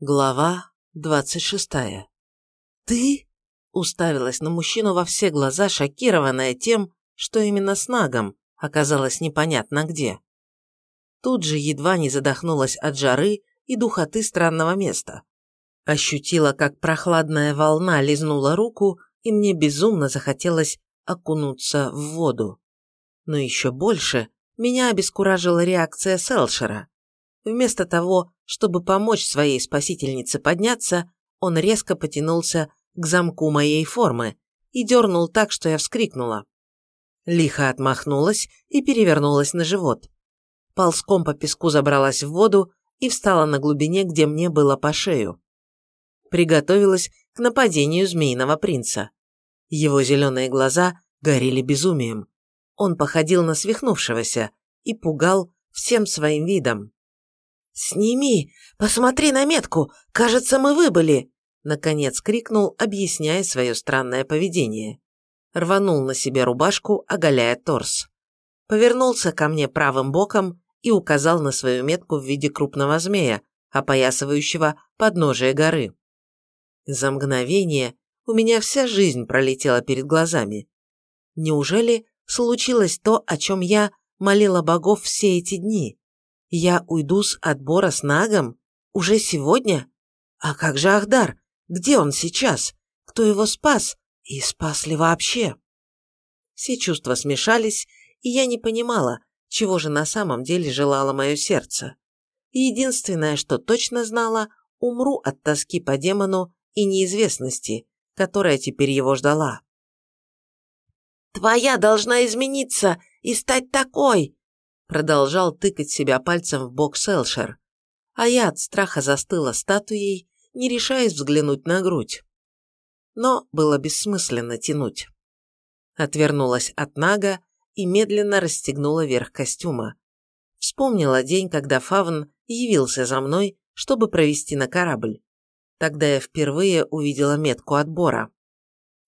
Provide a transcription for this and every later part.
Глава двадцать шестая. «Ты?» – уставилась на мужчину во все глаза, шокированная тем, что именно с Нагом оказалась непонятно где. Тут же едва не задохнулась от жары и духоты странного места. Ощутила, как прохладная волна лизнула руку, и мне безумно захотелось окунуться в воду. Но еще больше меня обескуражила реакция Селшера. Вместо того, чтобы помочь своей спасительнице подняться, он резко потянулся к замку моей формы и дернул так, что я вскрикнула. Лихо отмахнулась и перевернулась на живот. Ползком по песку забралась в воду и встала на глубине, где мне было по шею. Приготовилась к нападению змеиного принца. Его зеленые глаза горели безумием. Он походил на свихнувшегося и пугал всем своим видом. «Сними! Посмотри на метку! Кажется, мы выбыли!» Наконец крикнул, объясняя свое странное поведение. Рванул на себе рубашку, оголяя торс. Повернулся ко мне правым боком и указал на свою метку в виде крупного змея, опоясывающего подножие горы. За мгновение у меня вся жизнь пролетела перед глазами. Неужели случилось то, о чем я молила богов все эти дни? Я уйду с отбора с Нагом? Уже сегодня? А как же Ахдар? Где он сейчас? Кто его спас? И спас ли вообще? Все чувства смешались, и я не понимала, чего же на самом деле желало мое сердце. Единственное, что точно знала, умру от тоски по демону и неизвестности, которая теперь его ждала. «Твоя должна измениться и стать такой!» Продолжал тыкать себя пальцем в бок Селшер, а я от страха застыла статуей, не решаясь взглянуть на грудь. Но было бессмысленно тянуть. Отвернулась от Нага и медленно расстегнула верх костюма. Вспомнила день, когда Фавн явился за мной, чтобы провести на корабль. Тогда я впервые увидела метку отбора.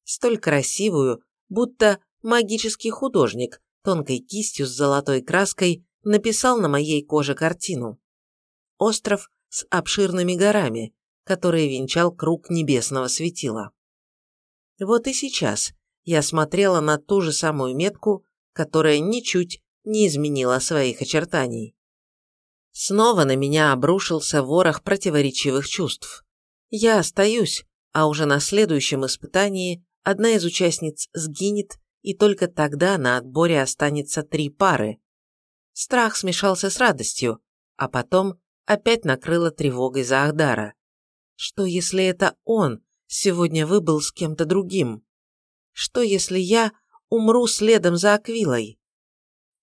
Столь красивую, будто магический художник тонкой кистью с золотой краской написал на моей коже картину. Остров с обширными горами, который венчал круг небесного светила. Вот и сейчас я смотрела на ту же самую метку, которая ничуть не изменила своих очертаний. Снова на меня обрушился ворох противоречивых чувств. Я остаюсь, а уже на следующем испытании одна из участниц сгинет и только тогда на отборе останется три пары. Страх смешался с радостью, а потом опять накрыло тревогой за Ахдара. Что если это он сегодня выбыл с кем-то другим? Что если я умру следом за Аквилой?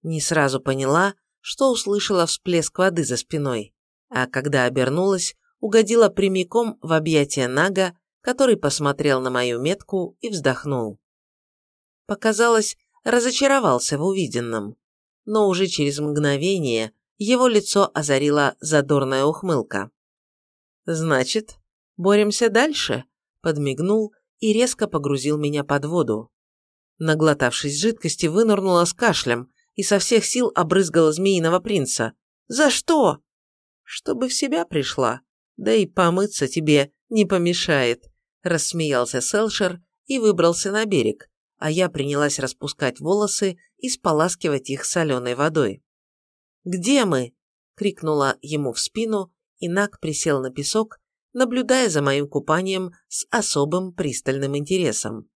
Не сразу поняла, что услышала всплеск воды за спиной, а когда обернулась, угодила прямиком в объятия Нага, который посмотрел на мою метку и вздохнул показалось, разочаровался в увиденном. Но уже через мгновение его лицо озарила задорная ухмылка. «Значит, боремся дальше?» – подмигнул и резко погрузил меня под воду. Наглотавшись жидкости, вынырнула с кашлем и со всех сил обрызгала змеиного принца. «За что?» «Чтобы в себя пришла. Да и помыться тебе не помешает», – рассмеялся Селшер и выбрался на берег, а я принялась распускать волосы и споласкивать их соленой водой. «Где мы?» – крикнула ему в спину, и Нак присел на песок, наблюдая за моим купанием с особым пристальным интересом.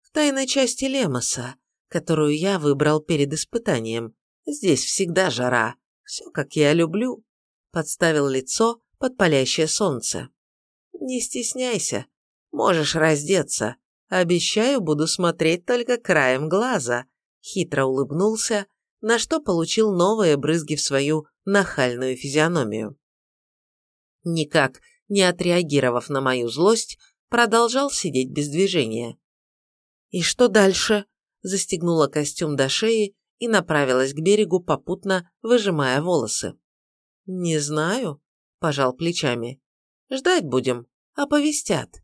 «В тайной части Лемоса, которую я выбрал перед испытанием. Здесь всегда жара, все как я люблю», – подставил лицо под палящее солнце. «Не стесняйся, можешь раздеться, Обещаю, буду смотреть только краем глаза», – хитро улыбнулся, на что получил новые брызги в свою нахальную физиономию. Никак не отреагировав на мою злость, продолжал сидеть без движения. «И что дальше?» – застегнула костюм до шеи и направилась к берегу, попутно выжимая волосы. «Не знаю», – пожал плечами. «Ждать будем, оповестят».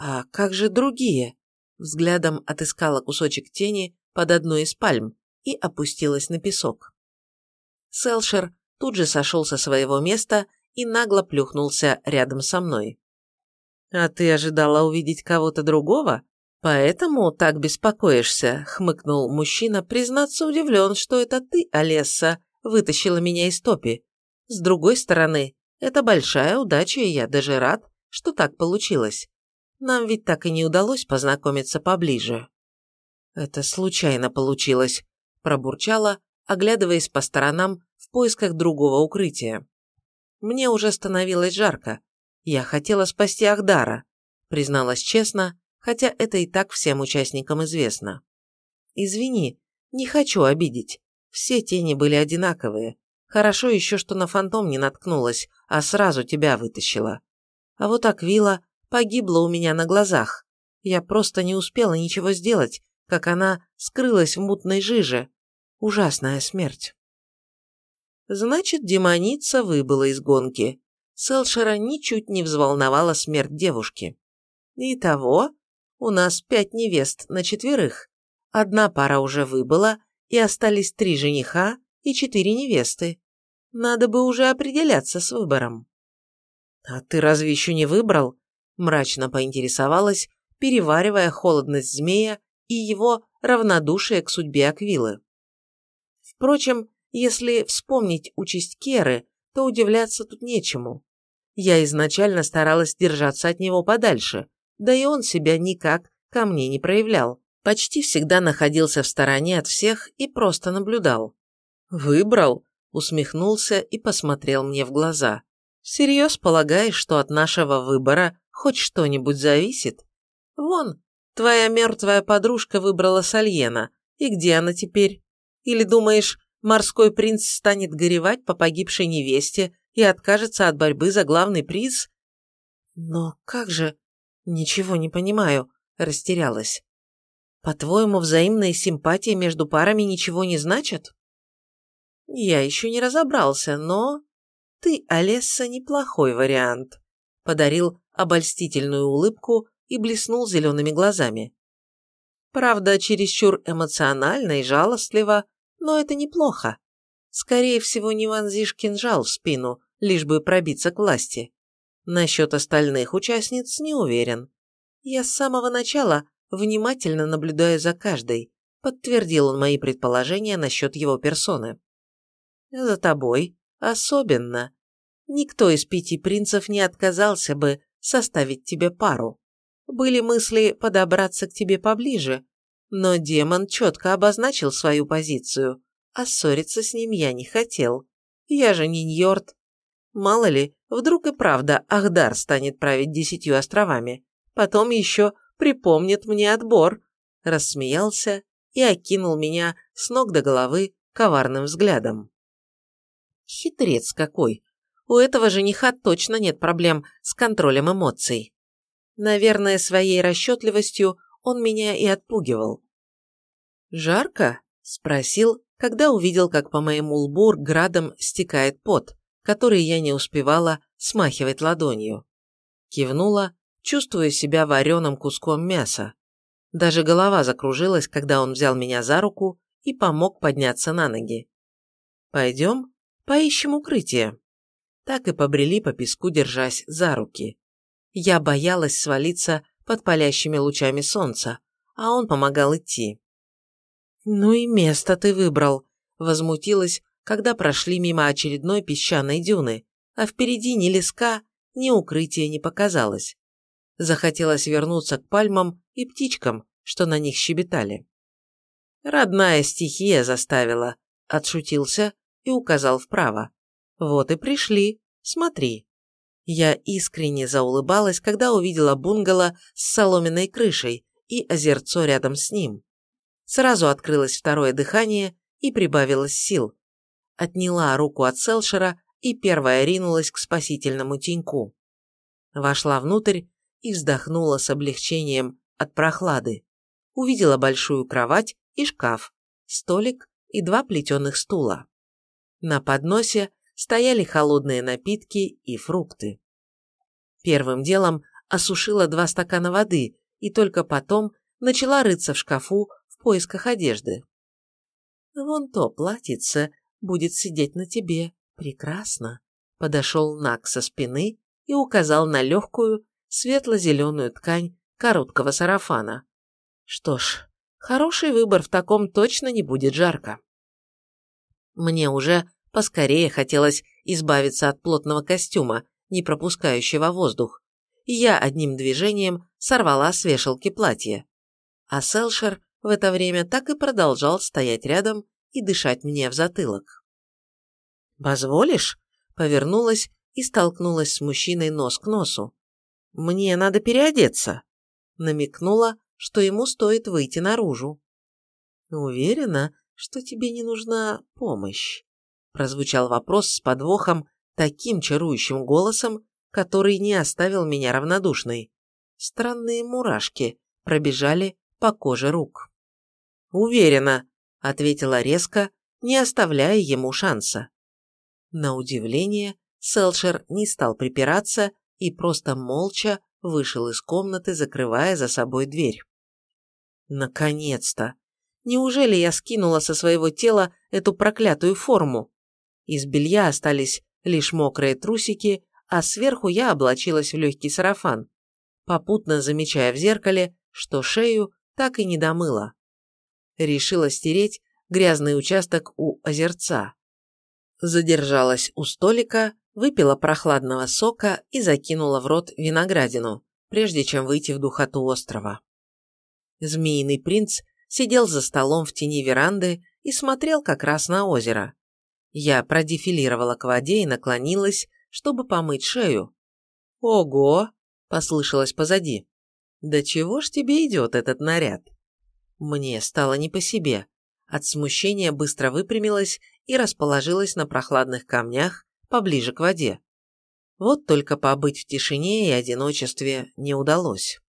«А как же другие?» Взглядом отыскала кусочек тени под одной из пальм и опустилась на песок. Селшер тут же сошел со своего места и нагло плюхнулся рядом со мной. «А ты ожидала увидеть кого-то другого? Поэтому так беспокоишься», — хмыкнул мужчина, признаться удивлен, что это ты, Олесса, вытащила меня из топи. С другой стороны, это большая удача, и я даже рад, что так получилось. Нам ведь так и не удалось познакомиться поближе. Это случайно получилось, пробурчала, оглядываясь по сторонам в поисках другого укрытия. Мне уже становилось жарко. Я хотела спасти Ахдара, призналась честно, хотя это и так всем участникам известно. Извини, не хочу обидеть. Все тени были одинаковые. Хорошо еще, что на фантом не наткнулась, а сразу тебя вытащила. А вот Аквила погибла у меня на глазах. Я просто не успела ничего сделать, как она скрылась в мутной жиже. Ужасная смерть. Значит, демоница выбыла из гонки. Селшера ничуть не взволновала смерть девушки. Итого, у нас пять невест на четверых. Одна пара уже выбыла, и остались три жениха и четыре невесты. Надо бы уже определяться с выбором. «А ты разве еще не выбрал?» – мрачно поинтересовалась, переваривая холодность змея и его равнодушие к судьбе Аквилы. Впрочем, если вспомнить участь Керы, то удивляться тут нечему. Я изначально старалась держаться от него подальше, да и он себя никак ко мне не проявлял. Почти всегда находился в стороне от всех и просто наблюдал. «Выбрал?» – усмехнулся и посмотрел мне в глаза. «Всерьез полагаешь, что от нашего выбора хоть что-нибудь зависит? Вон, твоя мертвая подружка выбрала Сальена, и где она теперь? Или думаешь, морской принц станет горевать по погибшей невесте и откажется от борьбы за главный приз? Но как же? Ничего не понимаю, растерялась. По-твоему, взаимные симпатии между парами ничего не значат? Я еще не разобрался, но... Ты, Олесса, неплохой вариант. Подарил обольстительную улыбку и блеснул зелеными глазами. Правда, чересчур эмоционально и жалостливо, но это неплохо. Скорее всего, не вонзишь кинжал в спину, лишь бы пробиться к власти. Насчет остальных участниц не уверен. Я с самого начала внимательно наблюдаю за каждой, подтвердил он мои предположения насчет его персоны. За тобой особенно. Никто из пяти принцев не отказался бы составить тебе пару. Были мысли подобраться к тебе поближе, но демон четко обозначил свою позицию, а ссориться с ним я не хотел. Я же не Ньорд. Мало ли, вдруг и правда Ахдар станет править десятью островами. Потом еще припомнит мне отбор», – рассмеялся и окинул меня с ног до головы коварным взглядом. Хитрец какой! У этого жениха точно нет проблем с контролем эмоций. Наверное, своей расчетливостью он меня и отпугивал. «Жарко?» – спросил, когда увидел, как по моему лбу градом стекает пот, который я не успевала смахивать ладонью. Кивнула чувствуя себя вареным куском мяса. Даже голова закружилась, когда он взял меня за руку и помог подняться на ноги. «Пойдем, поищем укрытие». Так и побрели по песку, держась за руки. Я боялась свалиться под палящими лучами солнца, а он помогал идти. «Ну и место ты выбрал», – возмутилась, когда прошли мимо очередной песчаной дюны, а впереди ни леска, ни укрытия не показалось. Захотелось вернуться к пальмам и птичкам, что на них щебетали. «Родная стихия заставила», – отшутился и указал вправо. «Вот и пришли. Смотри». Я искренне заулыбалась, когда увидела бунгало с соломенной крышей и озерцо рядом с ним. Сразу открылось второе дыхание и прибавилось сил. Отняла руку от Селшера и первая ринулась к спасительному теньку. Вошла внутрь и вздохнула с облегчением от прохлады. Увидела большую кровать и шкаф, столик и два плетеных стула. На подносе стояли холодные напитки и фрукты. Первым делом осушила два стакана воды и только потом начала рыться в шкафу в поисках одежды. «Вон то платьице будет сидеть на тебе. Прекрасно», подошел Нак со спины и указал на легкую, светло-зеленую ткань короткого сарафана. Что ж, хороший выбор в таком точно не будет жарко. Мне уже поскорее хотелось избавиться от плотного костюма, не пропускающего воздух, и я одним движением сорвала с вешалки платье. А Селшер в это время так и продолжал стоять рядом и дышать мне в затылок. «Позволишь?» – повернулась и столкнулась с мужчиной нос к носу. «Мне надо переодеться», – намекнула, что ему стоит выйти наружу. «Уверена, что тебе не нужна помощь?» – прозвучал вопрос с подвохом таким чарующим голосом, который не оставил меня равнодушной. Странные мурашки пробежали по коже рук. «Уверена», – ответила резко, не оставляя ему шанса. На удивление, Селшер не стал припираться и просто молча вышел из комнаты, закрывая за собой дверь. Наконец-то! Неужели я скинула со своего тела эту проклятую форму? Из белья остались лишь мокрые трусики, а сверху я облачилась в легкий сарафан, попутно замечая в зеркале, что шею так и не домыла. Решила стереть грязный участок у озерца. Задержалась у столика, выпила прохладного сока и закинула в рот виноградину, прежде чем выйти в духоту острова. Змеиный принц сидел за столом в тени веранды и смотрел как раз на озеро. Я продефилировала к воде и наклонилась, чтобы помыть шею. «Ого!» – послышалось позади. «Да чего ж тебе идет этот наряд?» Мне стало не по себе. От смущения быстро выпрямилась и расположилась на прохладных камнях поближе к воде. Вот только побыть в тишине и одиночестве не удалось.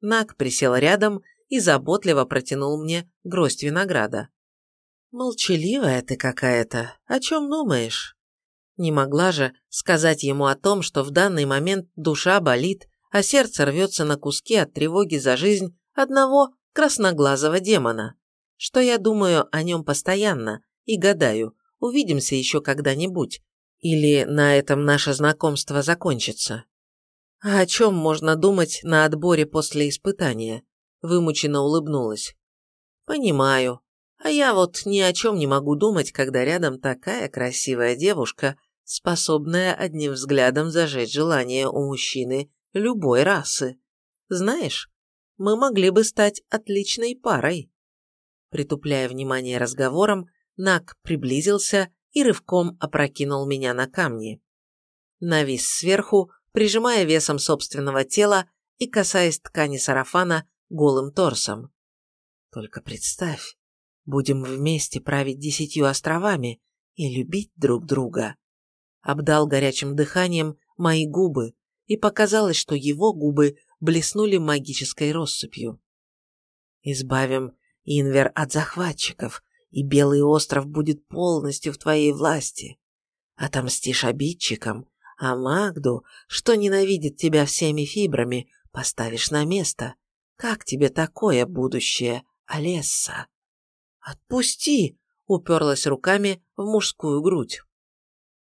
Нак присел рядом и заботливо протянул мне гроздь винограда. «Молчаливая ты какая-то. О чем думаешь?» Не могла же сказать ему о том, что в данный момент душа болит, а сердце рвется на куски от тревоги за жизнь одного красноглазого демона. Что я думаю о нем постоянно и гадаю, увидимся еще когда-нибудь, или на этом наше знакомство закончится. А о чем можно думать на отборе после испытания? Вымученно улыбнулась. Понимаю. А я вот ни о чем не могу думать, когда рядом такая красивая девушка, способная одним взглядом зажечь желание у мужчины любой расы. Знаешь, мы могли бы стать отличной парой. Притупляя внимание разговором, Нак приблизился и рывком опрокинул меня на камни. Навис сверху, прижимая весом собственного тела и касаясь ткани сарафана голым торсом. Только представь, будем вместе править десятью островами и любить друг друга. Обдал горячим дыханием мои губы, и показалось, что его губы блеснули магической россыпью. Избавим Инвер от захватчиков, и Белый остров будет полностью в твоей власти. Отомстишь обидчикам, а Магду, что ненавидит тебя всеми фибрами, поставишь на место. Как тебе такое будущее, Олесса? Отпусти! уперлась руками в мужскую грудь.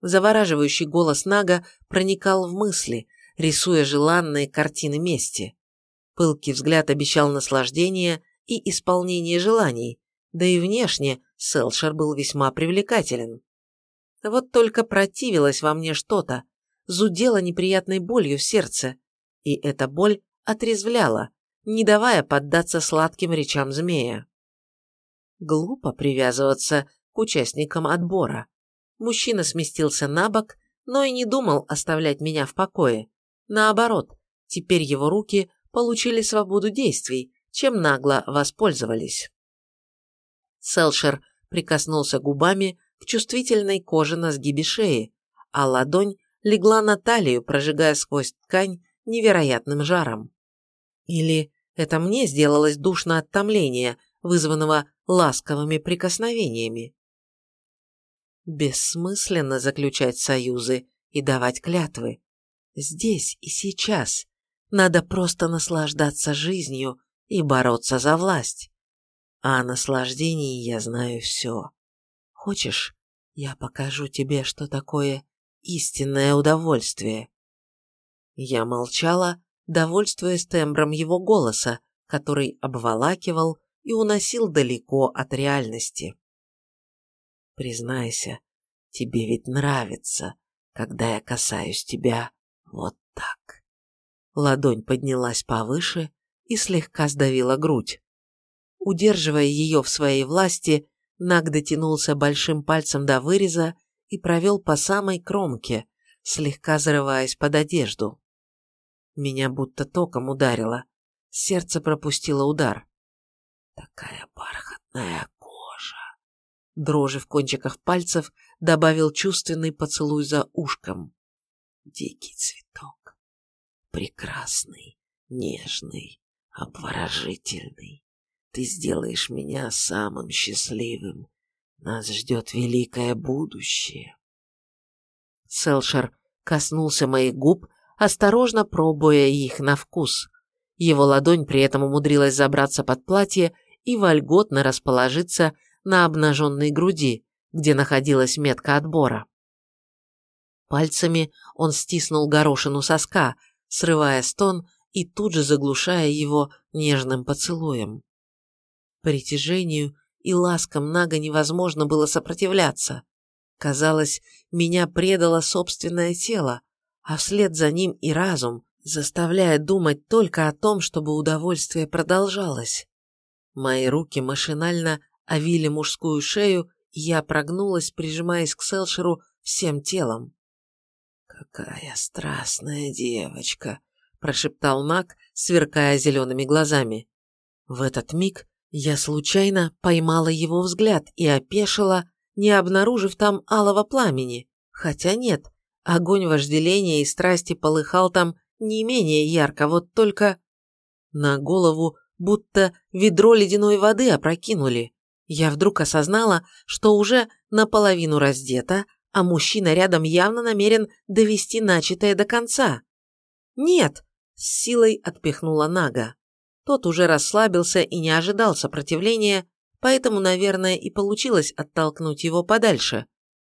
Завораживающий голос Нага проникал в мысли, рисуя желанные картины мести. Пылкий взгляд обещал наслаждение и исполнение желаний, да и внешне Селшер был весьма привлекателен. Вот только противилось во мне что-то, зудела неприятной болью в сердце, и эта боль отрезвляла, не давая поддаться сладким речам змея. Глупо привязываться к участникам отбора. Мужчина сместился на бок, но и не думал оставлять меня в покое. Наоборот, теперь его руки получили свободу действий, чем нагло воспользовались. Селшер прикоснулся губами к чувствительной коже на сгибе шеи, а ладонь легла на талию, прожигая сквозь ткань невероятным жаром. Или это мне сделалось душно от томления, вызванного ласковыми прикосновениями? Бессмысленно заключать союзы и давать клятвы. Здесь и сейчас надо просто наслаждаться жизнью и бороться за власть. А о наслаждении я знаю все. Хочешь, я покажу тебе, что такое истинное удовольствие. Я молчала, довольствуясь тембром его голоса, который обволакивал и уносил далеко от реальности. Признайся, тебе ведь нравится, когда я касаюсь тебя вот так. Ладонь поднялась повыше и слегка сдавила грудь. Удерживая ее в своей власти, Наг дотянулся большим пальцем до выреза и провел по самой кромке, слегка зарываясь под одежду. Меня будто током ударило. Сердце пропустило удар. Такая бархатная кожа. Дрожи в кончиках пальцев добавил чувственный поцелуй за ушком. Дикий цветок. Прекрасный, нежный, обворожительный. Ты сделаешь меня самым счастливым. Нас ждет великое будущее. Селшер коснулся моих губ, осторожно пробуя их на вкус. Его ладонь при этом умудрилась забраться под платье и вольготно расположиться на обнаженной груди, где находилась метка отбора. Пальцами он стиснул горошину соска, срывая стон и тут же заглушая его нежным поцелуем. Притяжению и ласкам Нага невозможно было сопротивляться. Казалось, меня предало собственное тело, а вслед за ним и разум, заставляя думать только о том, чтобы удовольствие продолжалось. Мои руки машинально овили мужскую шею, и я прогнулась, прижимаясь к Селшеру всем телом. «Какая страстная девочка!» – прошептал Мак, сверкая зелеными глазами. В этот миг я случайно поймала его взгляд и опешила, не обнаружив там алого пламени. Хотя нет, огонь вожделения и страсти полыхал там не менее ярко, вот только на голову будто ведро ледяной воды опрокинули. Я вдруг осознала, что уже наполовину раздета, а мужчина рядом явно намерен довести начатое до конца. «Нет!» – с силой отпихнула Нага. Тот уже расслабился и не ожидал сопротивления, поэтому, наверное, и получилось оттолкнуть его подальше.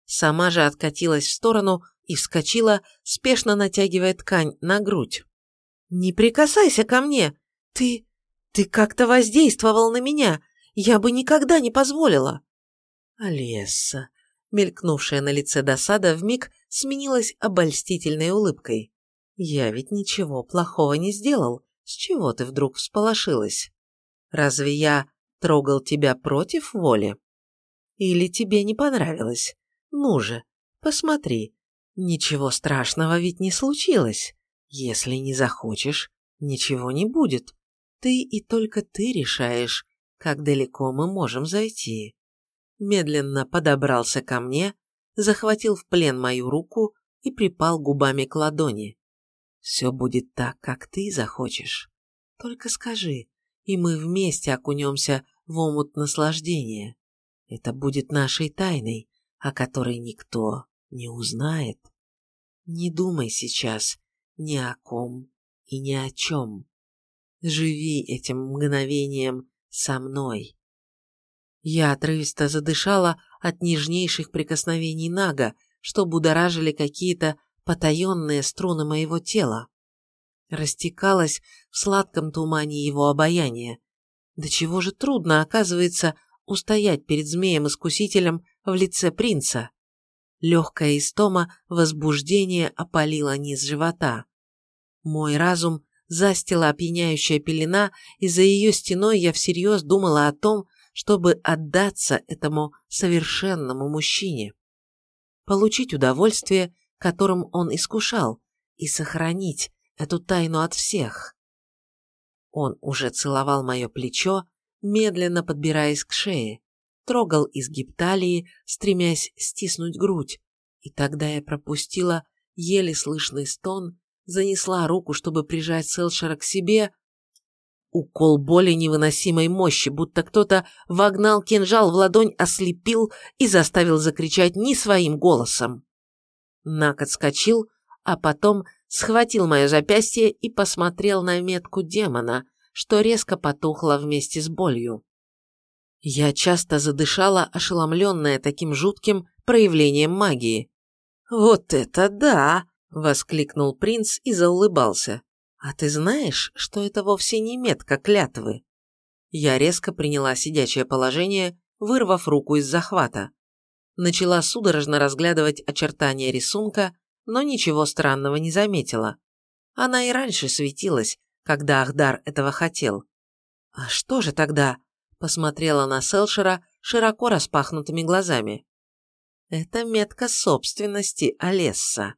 Сама же откатилась в сторону и вскочила, спешно натягивая ткань на грудь. «Не прикасайся ко мне! Ты... ты как-то воздействовал на меня! Я бы никогда не позволила!» Олесса, мелькнувшая на лице досада, вмиг сменилась обольстительной улыбкой. «Я ведь ничего плохого не сделал. С чего ты вдруг всполошилась? Разве я трогал тебя против воли? Или тебе не понравилось? Ну же, посмотри, Ничего страшного ведь не случилось. Если не захочешь, ничего не будет. Ты и только ты решаешь, как далеко мы можем зайти. Медленно подобрался ко мне, захватил в плен мою руку и припал губами к ладони. Все будет так, как ты захочешь. Только скажи, и мы вместе окунемся в омут наслаждения. Это будет нашей тайной, о которой никто не узнает. Не думай сейчас ни о ком и ни о чем. Живи этим мгновением со мной. Я отрывисто задышала от нежнейших прикосновений Нага, что будоражили какие-то потаенные струны моего тела. Растекалась в сладком тумане его обаяния. До чего же трудно, оказывается, устоять перед змеем-искусителем в лице принца. Легкая истома возбуждения опалила низ живота. Мой разум застила опьяняющая пелена, и за ее стеной я всерьез думала о том, чтобы отдаться этому совершенному мужчине. Получить удовольствие, которым он искушал, и сохранить эту тайну от всех. Он уже целовал мое плечо, медленно подбираясь к шее трогал изгиб талии, стремясь стиснуть грудь, и тогда я пропустила еле слышный стон, занесла руку, чтобы прижать Селшера к себе. Укол боли невыносимой мощи, будто кто-то вогнал кинжал в ладонь, ослепил и заставил закричать не своим голосом. Нак отскочил, а потом схватил мое запястье и посмотрел на метку демона, что резко потухла вместе с болью. Я часто задышала, ошеломленная таким жутким проявлением магии. «Вот это да!» – воскликнул принц и заулыбался. «А ты знаешь, что это вовсе не метка клятвы?» Я резко приняла сидячее положение, вырвав руку из захвата. Начала судорожно разглядывать очертания рисунка, но ничего странного не заметила. Она и раньше светилась, когда Ахдар этого хотел. «А что же тогда?» – посмотрела на Селшера широко распахнутыми глазами. «Это метка собственности Олесса.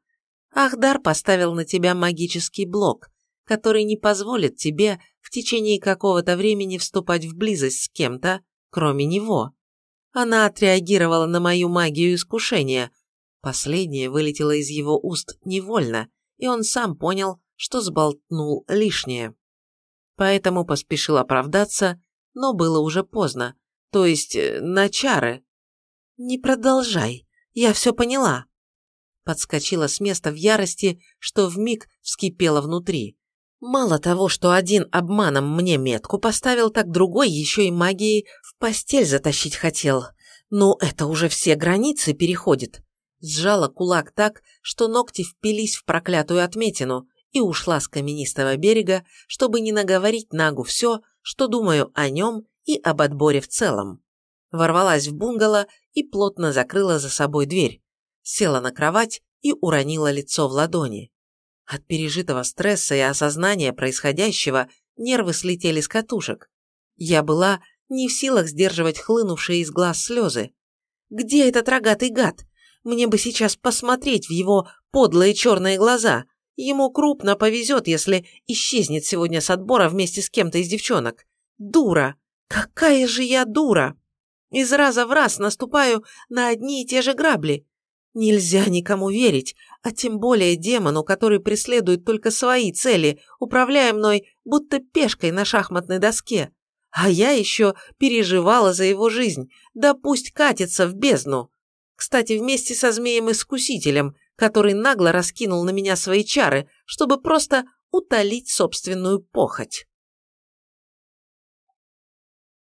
Ахдар поставил на тебя магический блок, который не позволит тебе в течение какого-то времени вступать в близость с кем-то, кроме него. Она отреагировала на мою магию искушения. Последнее вылетело из его уст невольно, и он сам понял, что сболтнул лишнее. Поэтому поспешил оправдаться, но было уже поздно, то есть э, на чары. «Не продолжай, я все поняла», подскочила с места в ярости, что вмиг вскипела внутри. Мало того, что один обманом мне метку поставил, так другой еще и магией в постель затащить хотел. Ну, это уже все границы переходит. Сжала кулак так, что ногти впились в проклятую отметину и ушла с каменистого берега, чтобы не наговорить Нагу все, что думаю о нем и об отборе в целом. Ворвалась в бунгало и плотно закрыла за собой дверь. Села на кровать и уронила лицо в ладони. От пережитого стресса и осознания происходящего нервы слетели с катушек. Я была не в силах сдерживать хлынувшие из глаз слезы. Где этот рогатый гад? Мне бы сейчас посмотреть в его подлые черные глаза. Ему крупно повезет, если исчезнет сегодня с отбора вместе с кем-то из девчонок. Дура! Какая же я дура! Из раза в раз наступаю на одни и те же грабли. Нельзя никому верить, а тем более демону, который преследует только свои цели, управляя мной, будто пешкой на шахматной доске. А я еще переживала за его жизнь, да пусть катится в бездну. Кстати, вместе со змеем-искусителем, который нагло раскинул на меня свои чары, чтобы просто утолить собственную похоть.